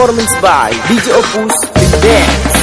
performance by DJ Opus The Dance.